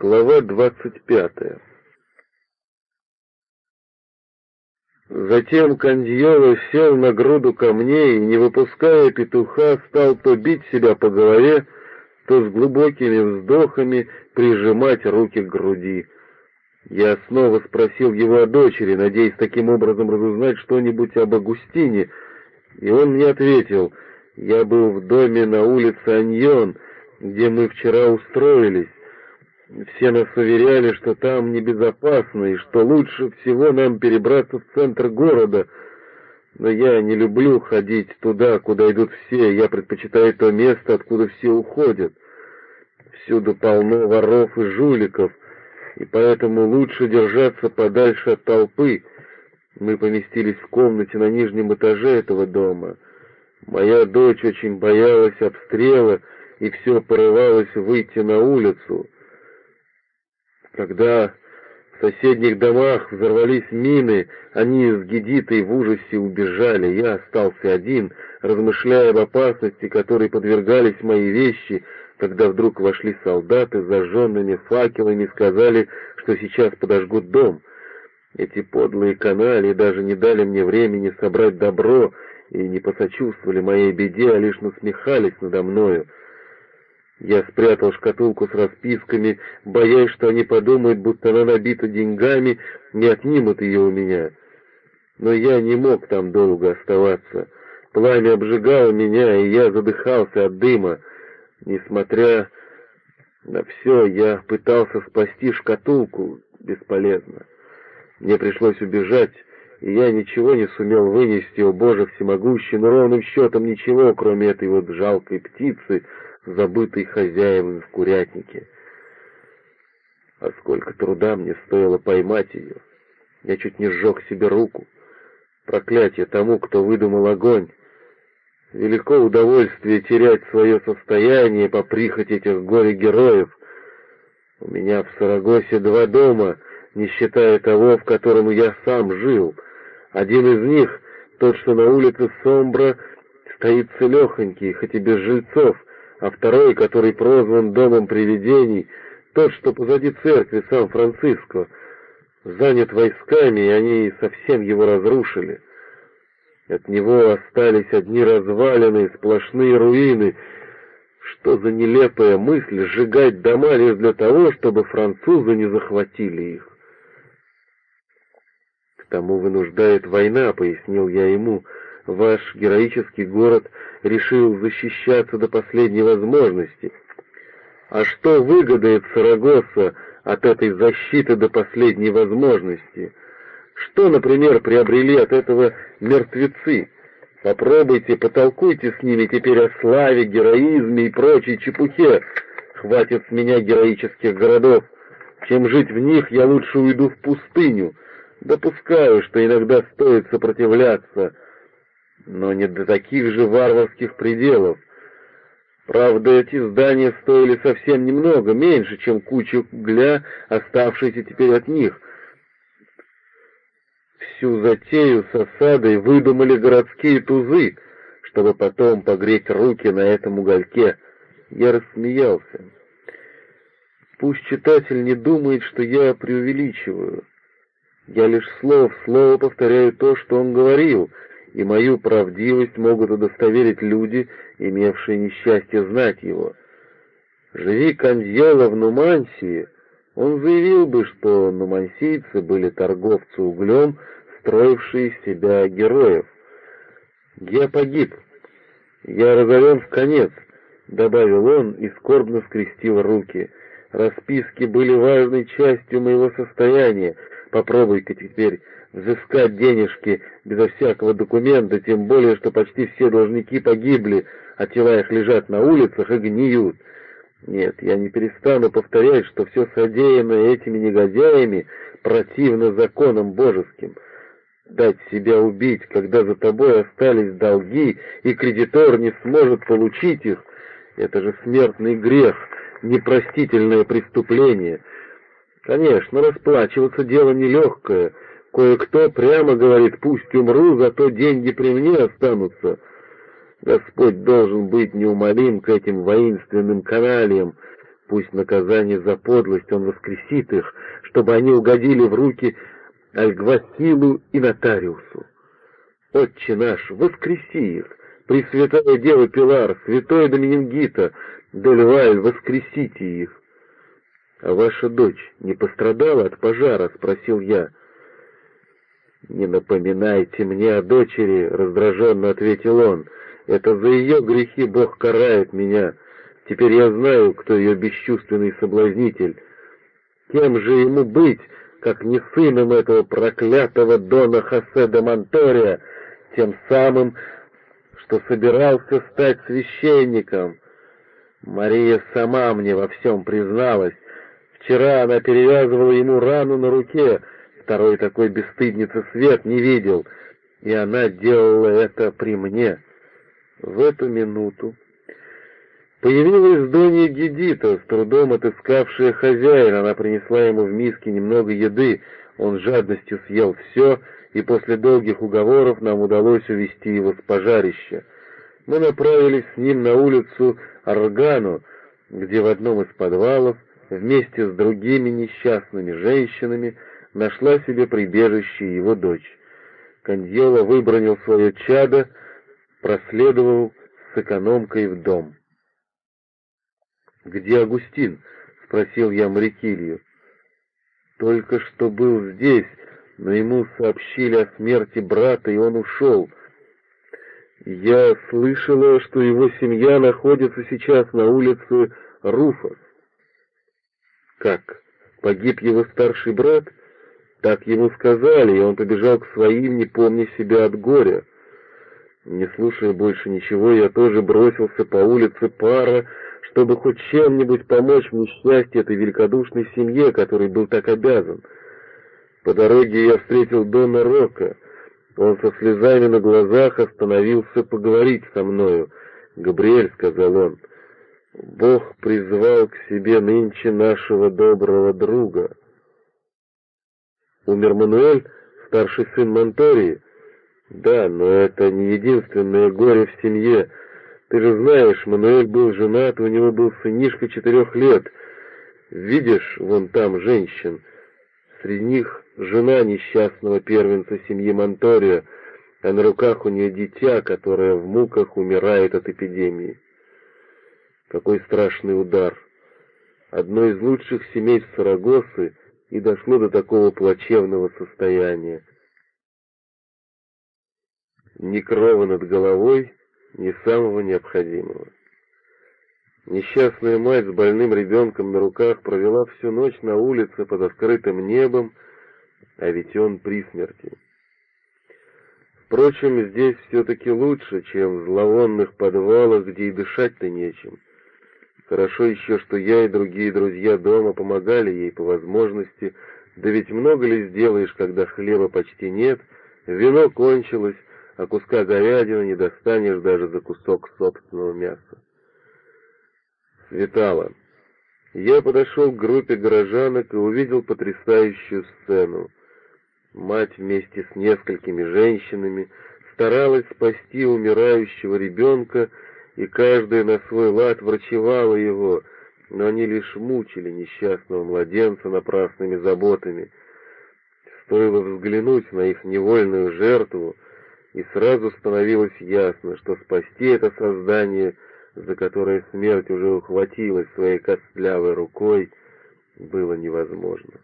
Глава двадцать пятая Затем Кандьола сел на груду камней и, не выпуская петуха, стал то бить себя по голове, то с глубокими вздохами прижимать руки к груди. Я снова спросил его о дочери, надеясь таким образом разузнать что-нибудь об Агустине, и он мне ответил, «Я был в доме на улице Аньон, где мы вчера устроились. Все нас уверяли, что там небезопасно и что лучше всего нам перебраться в центр города. Но я не люблю ходить туда, куда идут все, я предпочитаю то место, откуда все уходят. Всюду полно воров и жуликов, и поэтому лучше держаться подальше от толпы. Мы поместились в комнате на нижнем этаже этого дома. Моя дочь очень боялась обстрела и все порывалась выйти на улицу. Когда в соседних домах взорвались мины, они с Гедитой в ужасе убежали. Я остался один, размышляя об опасности, которой подвергались мои вещи, когда вдруг вошли солдаты с зажженными факелами и сказали, что сейчас подожгут дом. Эти подлые канали даже не дали мне времени собрать добро и не посочувствовали моей беде, а лишь насмехались надо мною. Я спрятал шкатулку с расписками, боясь, что они подумают, будто она набита деньгами, не отнимут ее у меня. Но я не мог там долго оставаться. Пламя обжигало меня, и я задыхался от дыма. Несмотря на все, я пытался спасти шкатулку. Бесполезно. Мне пришлось убежать, и я ничего не сумел вынести, о Боже всемогущий, но ровным счетом ничего, кроме этой вот жалкой птицы — забытый хозяевами в курятнике. А сколько труда мне стоило поймать ее. Я чуть не сжег себе руку. Проклятие тому, кто выдумал огонь. Велико удовольствие терять свое состояние по прихоти этих горе-героев. У меня в Сарагосе два дома, не считая того, в котором я сам жил. Один из них, тот, что на улице Сомбра, стоит целехонький, хоть и без жильцов, а второй, который прозван Домом привидений, тот, что позади церкви Сан-Франциско, занят войсками, и они совсем его разрушили. От него остались одни развалины, сплошные руины. Что за нелепая мысль сжигать дома лишь для того, чтобы французы не захватили их? К тому вынуждает война, пояснил я ему, — Ваш героический город решил защищаться до последней возможности. А что выгодает Сарагоса от этой защиты до последней возможности? Что, например, приобрели от этого мертвецы? Попробуйте, потолкуйте с ними теперь о славе, героизме и прочей чепухе. Хватит с меня героических городов. Чем жить в них, я лучше уйду в пустыню. Допускаю, что иногда стоит сопротивляться, — но не до таких же варварских пределов. Правда, эти здания стоили совсем немного, меньше, чем куча угля, оставшаяся теперь от них. Всю затею с осадой выдумали городские тузы, чтобы потом погреть руки на этом угольке. Я рассмеялся. Пусть читатель не думает, что я преувеличиваю. Я лишь слово в слово повторяю то, что он говорил — и мою правдивость могут удостоверить люди, имевшие несчастье знать его. Живи Кандьела в Нумансии, он заявил бы, что нумансийцы были торговцы углем, строившие себя героев. «Я погиб. Я разорен в конец», — добавил он и скорбно скрестил руки. «Расписки были важной частью моего состояния. Попробуй-ка теперь взыскать денежки безо всякого документа, тем более, что почти все должники погибли, а тела их лежат на улицах и гниют. Нет, я не перестану повторять, что все содеянное этими негодяями противно законам божеским. Дать себя убить, когда за тобой остались долги, и кредитор не сможет получить их, это же смертный грех, непростительное преступление. Конечно, расплачиваться дело нелегкое — Кое-кто прямо говорит, пусть умру, зато деньги при мне останутся. Господь должен быть неумолим к этим воинственным каналиям. Пусть наказание за подлость он воскресит их, чтобы они угодили в руки Альгвасилу и нотариусу. Отче наш, воскреси их, Пресвятая Дева Пилар, Святой Доминингита, Дельваль, воскресите их. — А ваша дочь не пострадала от пожара? — спросил я. — Не напоминайте мне о дочери, — раздраженно ответил он. — Это за ее грехи Бог карает меня. Теперь я знаю, кто ее бесчувственный соблазнитель. Кем же ему быть, как не сыном этого проклятого Дона Хосе де Монтория, тем самым, что собирался стать священником? Мария сама мне во всем призналась. Вчера она перевязывала ему рану на руке, второй такой бесстыдницы свет не видел, и она делала это при мне. В эту минуту Появилась Донья Гедита, с трудом отыскавшая хозяина. Она принесла ему в миске немного еды. Он жадностью съел все, и после долгих уговоров нам удалось увести его с пожарища. Мы направились с ним на улицу Аргану, где в одном из подвалов вместе с другими несчастными женщинами нашла себе прибежище его дочь. Каньола выбронил свое чадо, проследовал с экономкой в дом. «Где Агустин?» — спросил я Марикилью. «Только что был здесь, но ему сообщили о смерти брата, и он ушел. Я слышала, что его семья находится сейчас на улице Руфос». «Как? Погиб его старший брат?» Так ему сказали, и он побежал к своим, не помня себя от горя. Не слушая больше ничего, я тоже бросился по улице Пара, чтобы хоть чем-нибудь помочь в несчастье этой великодушной семье, которой был так обязан. По дороге я встретил Дона Рока. Он со слезами на глазах остановился поговорить со мною. «Габриэль», — сказал он, — «Бог призвал к себе нынче нашего доброго друга». Умер Мануэль, старший сын Монтории? Да, но это не единственное горе в семье — ты же знаешь, Мануэль был женат, у него был сынишка четырех лет. Видишь, вон там женщин. Среди них жена несчастного первенца семьи Монторио, а на руках у нее дитя, которое в муках умирает от эпидемии. Какой страшный удар! Одно из лучших семейств Сарагосы и дошло до такого плачевного состояния. Ни крова над головой, не самого необходимого. Несчастная мать с больным ребенком на руках провела всю ночь на улице под открытым небом, а ведь он при смерти. Впрочем, здесь все-таки лучше, чем в зловонных подвалах, где и дышать-то нечем. Хорошо еще, что я и другие друзья дома помогали ей по возможности, да ведь много ли сделаешь, когда хлеба почти нет, вино кончилось, а куска говядины не достанешь даже за кусок собственного мяса. Светало. Я подошел к группе горожанок и увидел потрясающую сцену. Мать вместе с несколькими женщинами старалась спасти умирающего ребенка, и каждая на свой лад врачевала его, но они лишь мучили несчастного младенца напрасными заботами. Стоило взглянуть на их невольную жертву, и сразу становилось ясно, что спасти это создание, за которое смерть уже ухватилась своей костлявой рукой, было невозможно.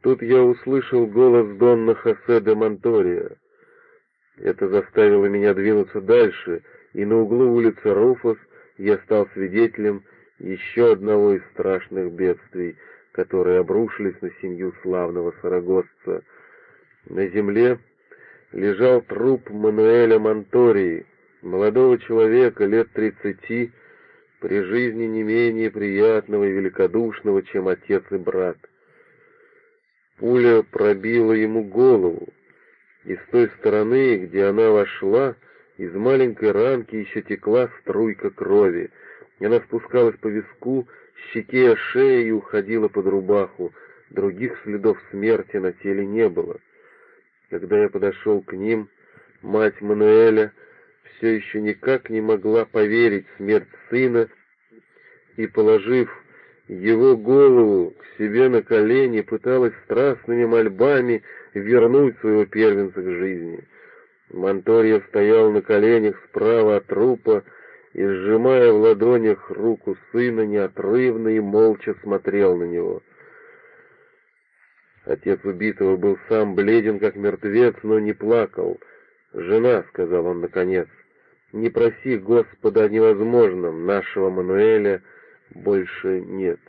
Тут я услышал голос Донна Хосе де Монтория. Это заставило меня двинуться дальше, и на углу улицы Руфос я стал свидетелем еще одного из страшных бедствий, которые обрушились на семью славного сарагосца — на земле лежал труп Мануэля Монтории, молодого человека лет тридцати, при жизни не менее приятного и великодушного, чем отец и брат. Пуля пробила ему голову, и с той стороны, где она вошла, из маленькой ранки еще текла струйка крови. Она спускалась по виску, щеке, шее и уходила под рубаху. Других следов смерти на теле не было. Когда я подошел к ним, мать Мануэля все еще никак не могла поверить в смерть сына и, положив его голову к себе на колени, пыталась страстными мольбами вернуть своего первенца к жизни. Монторья стоял на коленях справа от трупа и, сжимая в ладонях руку сына, неотрывно и молча смотрел на него. Отец убитого был сам бледен, как мертвец, но не плакал. «Жена», — сказал он наконец, — «не проси Господа о невозможном, нашего Мануэля больше нет».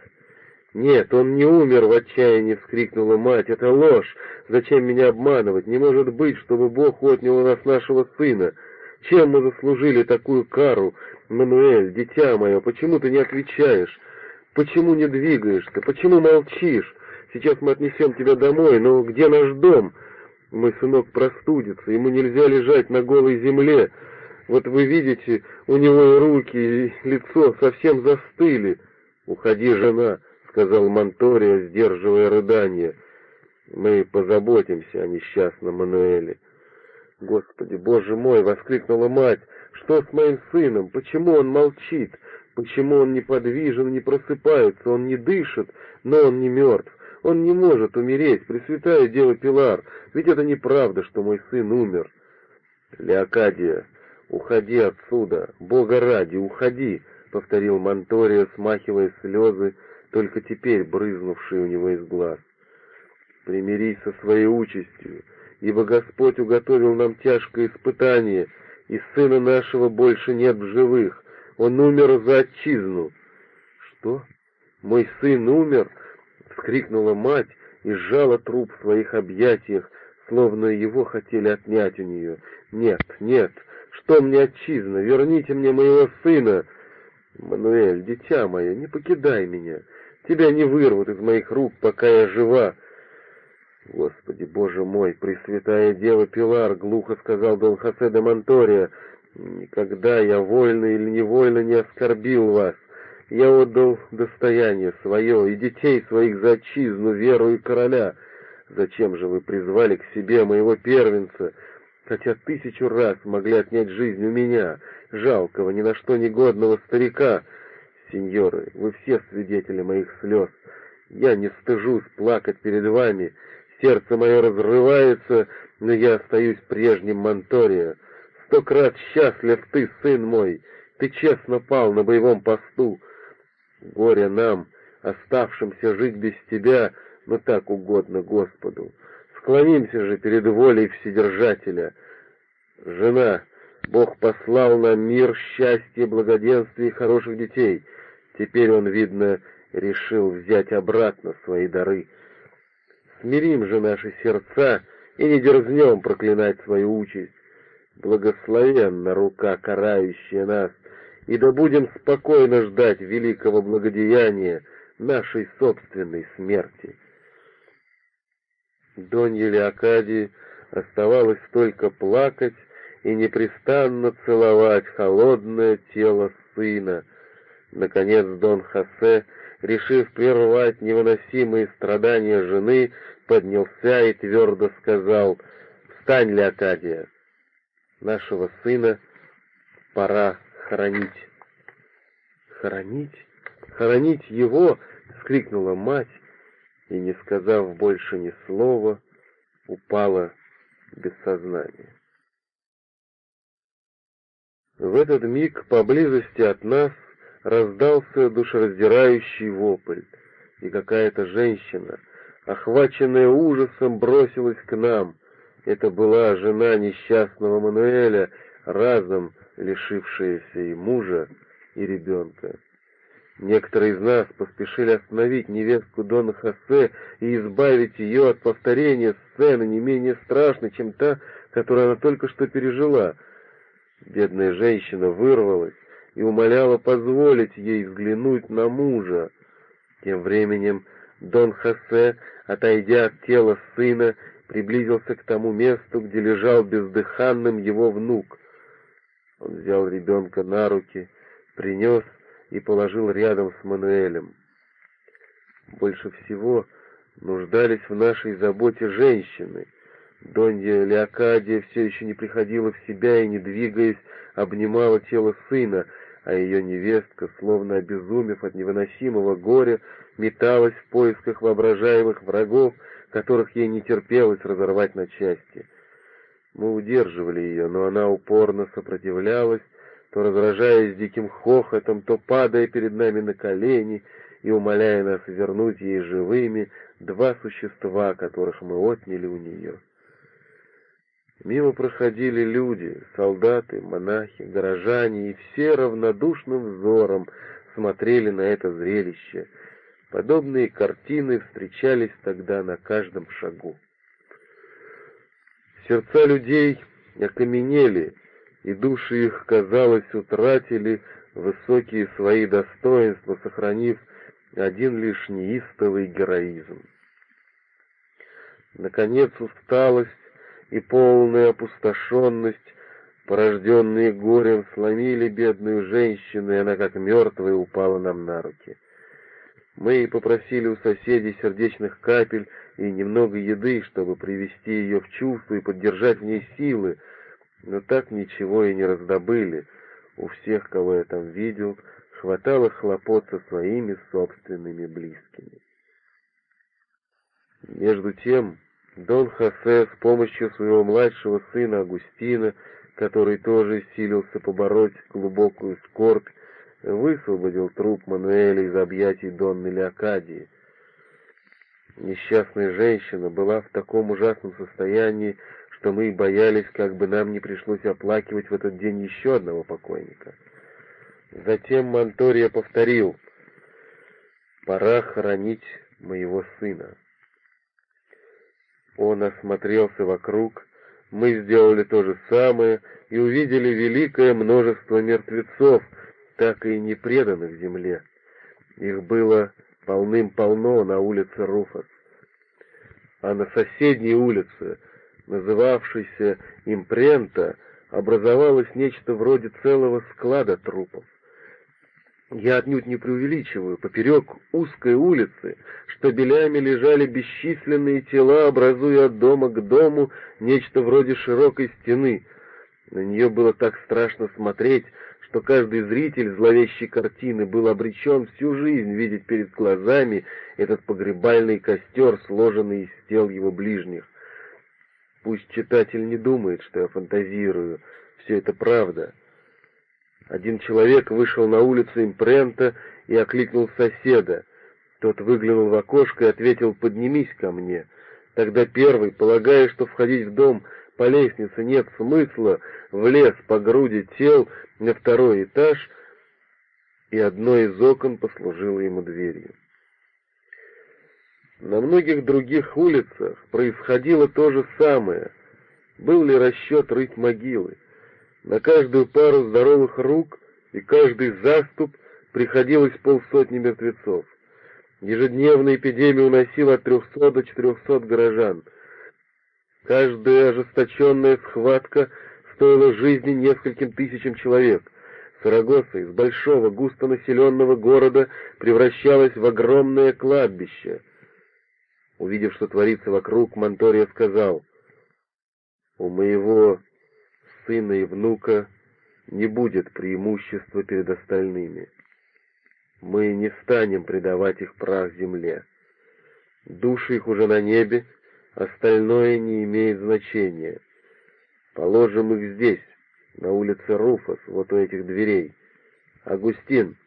«Нет, он не умер!» — в отчаянии вскрикнула мать. «Это ложь! Зачем меня обманывать? Не может быть, чтобы Бог отнял у нас нашего сына! Чем мы заслужили такую кару? Мануэль, дитя мое, почему ты не отвечаешь? Почему не двигаешься? Почему молчишь? Сейчас мы отнесем тебя домой, но где наш дом? Мой сынок простудится, ему нельзя лежать на голой земле. Вот вы видите, у него и руки, и лицо совсем застыли. Уходи, жена!» Сказал Монторио, сдерживая рыдание. «Мы позаботимся о несчастном Мануэле». «Господи, Боже мой!» — воскликнула мать. «Что с моим сыном? Почему он молчит? Почему он неподвижен, не просыпается? Он не дышит, но он не мертв. Он не может умереть, Пресвятая Дева Пилар. Ведь это неправда, что мой сын умер». «Леокадия, уходи отсюда! Бога ради, уходи!» — повторил Монторио, смахивая слезы, только теперь брызнувший у него из глаз. «Примирись со своей участью, ибо Господь уготовил нам тяжкое испытание, и сына нашего больше нет в живых. Он умер за отчизну». «Что? Мой сын умер?» — вскрикнула мать и сжала труп в своих объятиях, словно его хотели отнять у нее. «Нет, нет, что мне отчизна? Верните мне моего сына!» «Мануэль, дитя мое, не покидай меня. Тебя не вырвут из моих рук, пока я жива. Господи, Боже мой, Пресвятая Дева Пилар, глухо сказал Дон Хосе де Монтория, никогда я вольно или невольно не оскорбил вас. Я отдал достояние свое и детей своих за отчизну, веру и короля. Зачем же вы призвали к себе моего первенца, хотя тысячу раз могли отнять жизнь у меня, жалкого, ни на что негодного старика?» Сеньоры, вы все свидетели моих слез. Я не стыжусь плакать перед вами. Сердце мое разрывается, но я остаюсь прежним Монторио. Сто крат счастлив ты, сын мой. Ты честно пал на боевом посту. Горе нам, оставшимся жить без тебя, но так угодно Господу. Склонимся же перед волей Вседержателя. Жена, Бог послал нам мир, счастье, благоденствие и хороших детей — Теперь он, видно, решил взять обратно свои дары. Смирим же наши сердца и не дерзнем проклинать свою участь. Благословенна рука, карающая нас, и да будем спокойно ждать великого благодеяния нашей собственной смерти. Донья Леокадии оставалось только плакать и непрестанно целовать холодное тело сына, Наконец Дон Хосе, решив прервать невыносимые страдания жены, поднялся и твердо сказал, «Встань, Леокадия, нашего сына пора хоронить». «Хоронить? Хоронить его?» — вскрикнула мать, и, не сказав больше ни слова, упала без сознания. В этот миг поблизости от нас раздался душераздирающий вопль, и какая-то женщина, охваченная ужасом, бросилась к нам. Это была жена несчастного Мануэля, разом лишившаяся и мужа, и ребенка. Некоторые из нас поспешили остановить невестку Дона Хосе и избавить ее от повторения сцены не менее страшной, чем та, которую она только что пережила. Бедная женщина вырвалась, и умоляла позволить ей взглянуть на мужа. Тем временем Дон Хосе, отойдя от тела сына, приблизился к тому месту, где лежал бездыханным его внук. Он взял ребенка на руки, принес и положил рядом с Мануэлем. Больше всего нуждались в нашей заботе женщины. Донья Леокадия все еще не приходила в себя и, не двигаясь, обнимала тело сына, а ее невестка, словно обезумев от невыносимого горя, металась в поисках воображаемых врагов, которых ей не терпелось разорвать на части. Мы удерживали ее, но она упорно сопротивлялась, то разражаясь диким хохотом, то падая перед нами на колени и умоляя нас вернуть ей живыми два существа, которых мы отняли у нее. Мимо проходили люди, солдаты, монахи, горожане, и все равнодушным взором смотрели на это зрелище. Подобные картины встречались тогда на каждом шагу. Сердца людей окаменели, и души их, казалось, утратили высокие свои достоинства, сохранив один лишь неистовый героизм. Наконец усталость и полная опустошенность, порожденные горем, сломили бедную женщину, и она как мертвая упала нам на руки. Мы попросили у соседей сердечных капель и немного еды, чтобы привести ее в чувство и поддержать в ней силы, но так ничего и не раздобыли. У всех, кого я там видел, хватало хлопот со своими собственными близкими. Между тем, Дон Хосе с помощью своего младшего сына Агустина, который тоже силился побороть глубокую скорбь, высвободил труп Мануэля из объятий Донны Леокадии. Несчастная женщина была в таком ужасном состоянии, что мы боялись, как бы нам не пришлось оплакивать в этот день еще одного покойника. Затем Монтория повторил «Пора хоронить моего сына». Он осмотрелся вокруг, мы сделали то же самое и увидели великое множество мертвецов, так и не преданных земле. Их было полным-полно на улице Руфас. А на соседней улице, называвшейся Импрента, образовалось нечто вроде целого склада трупов. Я отнюдь не преувеличиваю. Поперек узкой улицы штабелями лежали бесчисленные тела, образуя от дома к дому нечто вроде широкой стены. На нее было так страшно смотреть, что каждый зритель зловещей картины был обречен всю жизнь видеть перед глазами этот погребальный костер, сложенный из тел его ближних. Пусть читатель не думает, что я фантазирую, все это правда. Один человек вышел на улицу импрента и окликнул соседа. Тот выглянул в окошко и ответил «поднимись ко мне». Тогда первый, полагая, что входить в дом по лестнице нет смысла, влез по груди тел на второй этаж, и одно из окон послужило ему дверью. На многих других улицах происходило то же самое. Был ли расчет рыть могилы? На каждую пару здоровых рук и каждый заступ приходилось полсотни мертвецов. Ежедневная эпидемия уносила от трехсот до четырехсот горожан. Каждая ожесточенная схватка стоила жизни нескольким тысячам человек. Сарагоса из большого густонаселенного города превращалась в огромное кладбище. Увидев, что творится вокруг, Монтория сказал, «У моего сына и внука не будет преимущества перед остальными. Мы не станем предавать их прах земле. Души их уже на небе, остальное не имеет значения. Положим их здесь, на улице Руфас, вот у этих дверей. Агустин,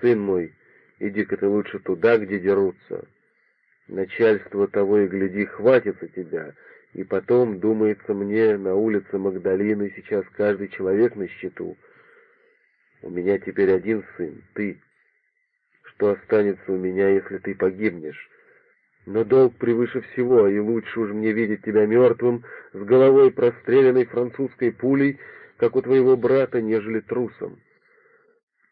сын мой, иди-ка ты лучше туда, где дерутся. Начальство того и гляди хватится тебя, и потом, думается мне, на улице Магдалины сейчас каждый человек на счету. У меня теперь один сын, ты. Что останется у меня, если ты погибнешь? Но долг превыше всего, и лучше уж мне видеть тебя мертвым, с головой простреленной французской пулей, как у твоего брата, нежели трусом.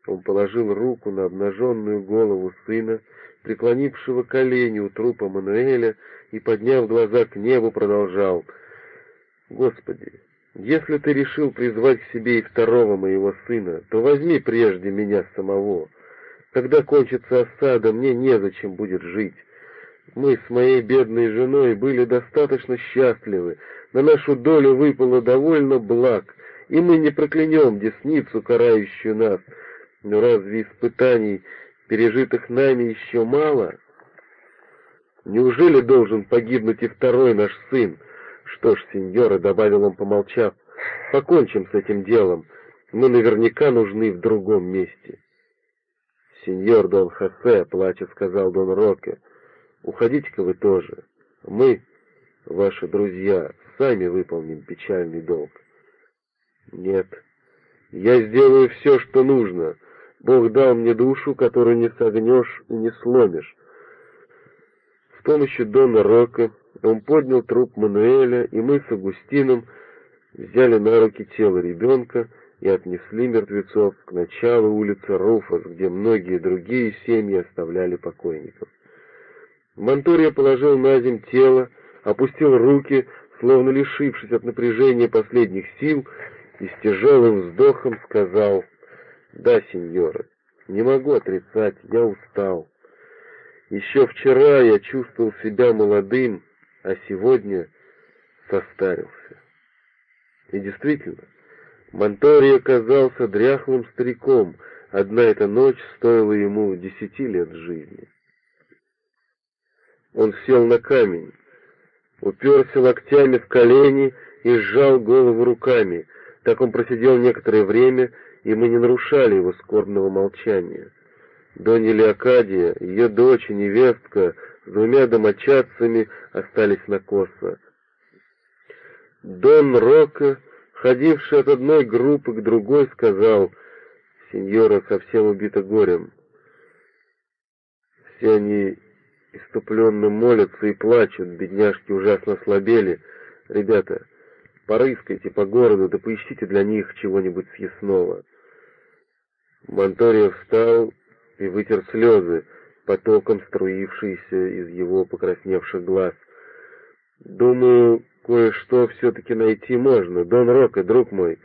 Он положил руку на обнаженную голову сына, преклонившего колени у трупа Мануэля, и, подняв глаза к небу, продолжал. «Господи, если ты решил призвать к себе и второго моего сына, то возьми прежде меня самого. Когда кончится осада, мне незачем будет жить. Мы с моей бедной женой были достаточно счастливы, на нашу долю выпало довольно благ, и мы не проклянем десницу, карающую нас, Но разве испытаний, пережитых нами, еще мало? Неужели должен погибнуть и второй наш сын? Что ж, сеньора, — добавил он, помолчав, — покончим с этим делом. Мы наверняка нужны в другом месте. Сеньор Дон Хосе, — плача сказал Дон Роке, — уходите-ка вы тоже. Мы, ваши друзья, сами выполним печальный долг. Нет, я сделаю все, что нужно. Бог дал мне душу, которую не согнешь и не сломишь. С помощью Дона Рока он поднял труп Мануэля, и мы с Агустином взяли на руки тело ребенка и отнесли мертвецов к началу улицы Руфас, где многие другие семьи оставляли покойников. Монтория положил на земь тело, опустил руки, словно лишившись от напряжения последних сил, и с тяжелым вздохом сказал, «Да, сеньора, не могу отрицать, я устал. Еще вчера я чувствовал себя молодым, а сегодня состарился». И действительно, Монтори оказался дряхлым стариком, одна эта ночь стоила ему десяти лет жизни. Он сел на камень, уперся локтями в колени и сжал голову руками. Так он просидел некоторое время, и мы не нарушали его скорбного молчания. Донья Леокадия, ее дочь и невестка с двумя домочадцами остались на косо. Дон Рока, ходивший от одной группы к другой, сказал, «Сеньора совсем убита горем». Все они иступленно молятся и плачут, бедняжки ужасно слабели. Ребята, порыскайте по городу, да поищите для них чего-нибудь съестного. Монторио встал и вытер слезы, потоком струившиеся из его покрасневших глаз. «Думаю, кое-что все-таки найти можно. Дон Рока, друг мой,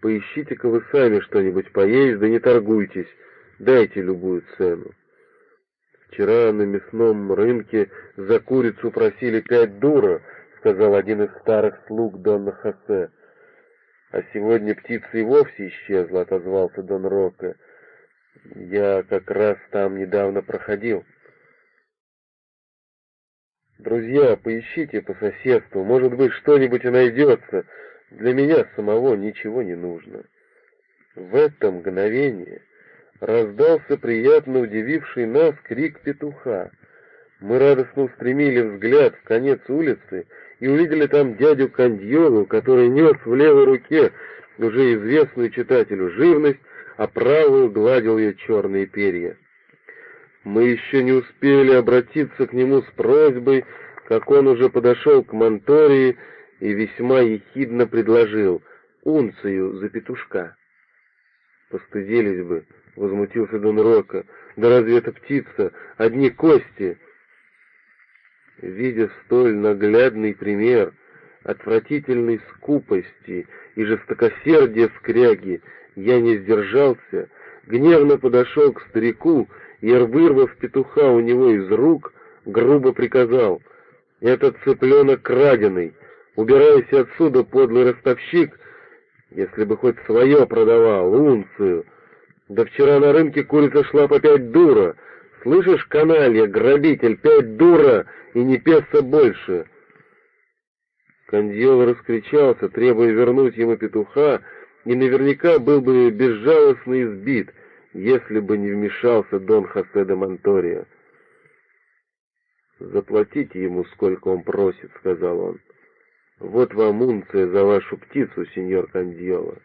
поищите-ка вы сами что-нибудь поесть, да не торгуйтесь, дайте любую цену». «Вчера на мясном рынке за курицу просили пять дура», — сказал один из старых слуг Дона Хосе. «А сегодня птица и вовсе исчезла», — отозвался Дон Рока. «Я как раз там недавно проходил». «Друзья, поищите по соседству, может быть, что-нибудь и найдется. Для меня самого ничего не нужно». В это мгновение раздался приятно удививший нас крик петуха. Мы радостно устремили взгляд в конец улицы и увидели там дядю Кандьолу, который нес в левой руке уже известную читателю живность, а правую гладил ее черные перья. Мы еще не успели обратиться к нему с просьбой, как он уже подошел к Монтории и весьма ехидно предложил унцию за петушка. Постыдились бы, — возмутился Дон Рока. «Да разве это птица? Одни кости!» Видя столь наглядный пример отвратительной скупости и жестокосердия скряги, я не сдержался, гневно подошел к старику и, вырвав петуха у него из рук, грубо приказал «Этот цыпленок краденый, убирайся отсюда, подлый ростовщик, если бы хоть свое продавал, унцию, да вчера на рынке курица шла по пять дура. Слышишь, каналья, грабитель, пять дура и не песца больше. Кандиол раскричался, требуя вернуть ему петуха, и наверняка был бы безжалостно избит, если бы не вмешался Дон Хосе де Монтория. «Заплатите ему, сколько он просит», — сказал он. «Вот вам унция за вашу птицу, сеньор Кандиола».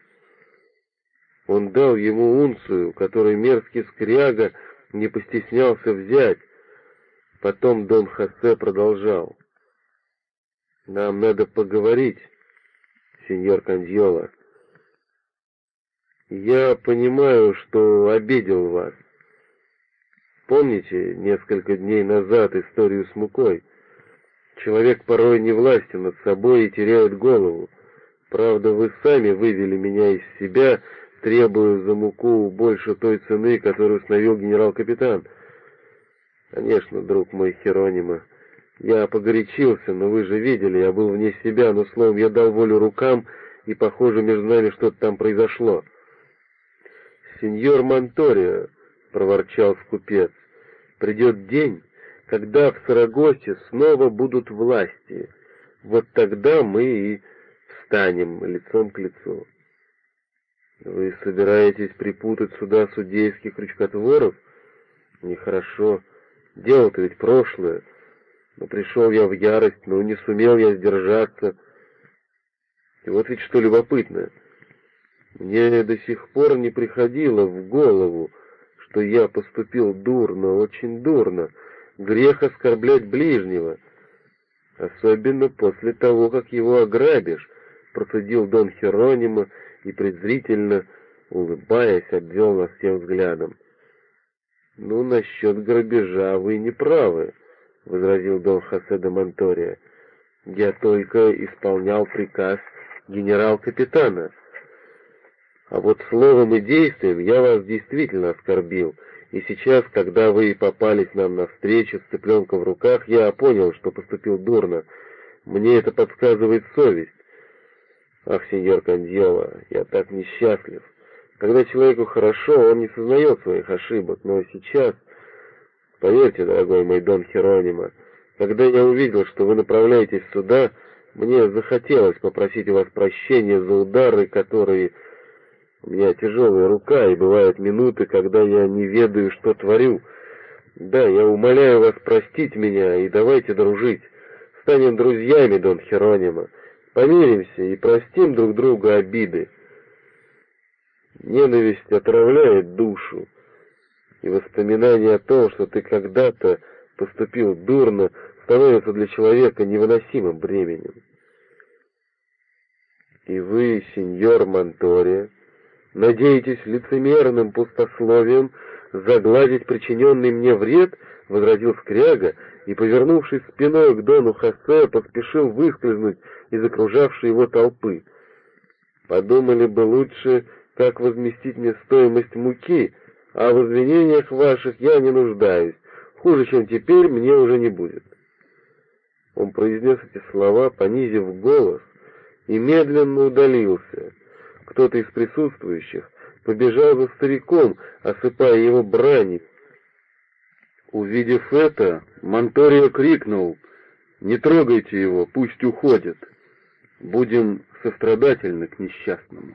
Он дал ему унцию, которой мерзкий скряга не постеснялся взять. Потом Дон Хосе продолжал. «Нам надо поговорить, сеньор Кандьола. Я понимаю, что обидел вас. Помните несколько дней назад историю с мукой? Человек порой не властен над собой и теряет голову. Правда, вы сами вывели меня из себя, требую за муку больше той цены, которую установил генерал-капитан. Конечно, друг мой Херонима, я погорячился, но вы же видели, я был вне себя, но, словом, я дал волю рукам, и, похоже, между нами что-то там произошло. «Сеньор Монторио», — проворчал скупец, — «придет день, когда в Сарагосе снова будут власти. Вот тогда мы и встанем лицом к лицу». «Вы собираетесь припутать сюда судейских крючкотворов? Нехорошо. Дело-то ведь прошлое. Но пришел я в ярость, но не сумел я сдержаться. И вот ведь что любопытно. Мне до сих пор не приходило в голову, что я поступил дурно, очень дурно. Грех оскорблять ближнего. Особенно после того, как его ограбишь, процедил Дон Херонима и презрительно, улыбаясь, обвел нас всем взглядом. «Ну, насчет грабежа вы не правы», — возразил Дон Хосе де Монтория. «Я только исполнял приказ генерал-капитана». А вот словом и действием я вас действительно оскорбил, и сейчас, когда вы попались нам навстречу с цыпленком в руках, я понял, что поступил дурно. Мне это подсказывает совесть. Ах, сеньор Кандьела, я так несчастлив. Когда человеку хорошо, он не сознает своих ошибок, но сейчас... Поверьте, дорогой мой Дон Херонима, когда я увидел, что вы направляетесь сюда, мне захотелось попросить у вас прощения за удары, которые у меня тяжелая рука, и бывают минуты, когда я не ведаю, что творю. Да, я умоляю вас простить меня, и давайте дружить. Станем друзьями, Дон Херонима. Помиримся и простим друг друга обиды. Ненависть отравляет душу, и воспоминание о том, что ты когда-то поступил дурно, становится для человека невыносимым бременем. И вы, сеньор Монтория, Надеетесь лицемерным пустословием загладить причиненный мне вред?» — возразил Скряга, и, повернувшись спиной к Дону Хосе, поспешил выскользнуть из окружавшей его толпы. «Подумали бы лучше, как возместить мне стоимость муки, а в извинениях ваших я не нуждаюсь. Хуже, чем теперь, мне уже не будет». Он произнес эти слова, понизив голос, и медленно удалился — кто-то из присутствующих побежал за стариком, осыпая его бранью. Увидев это, Монторио крикнул, «Не трогайте его, пусть уходит. Будем сострадательны к несчастному».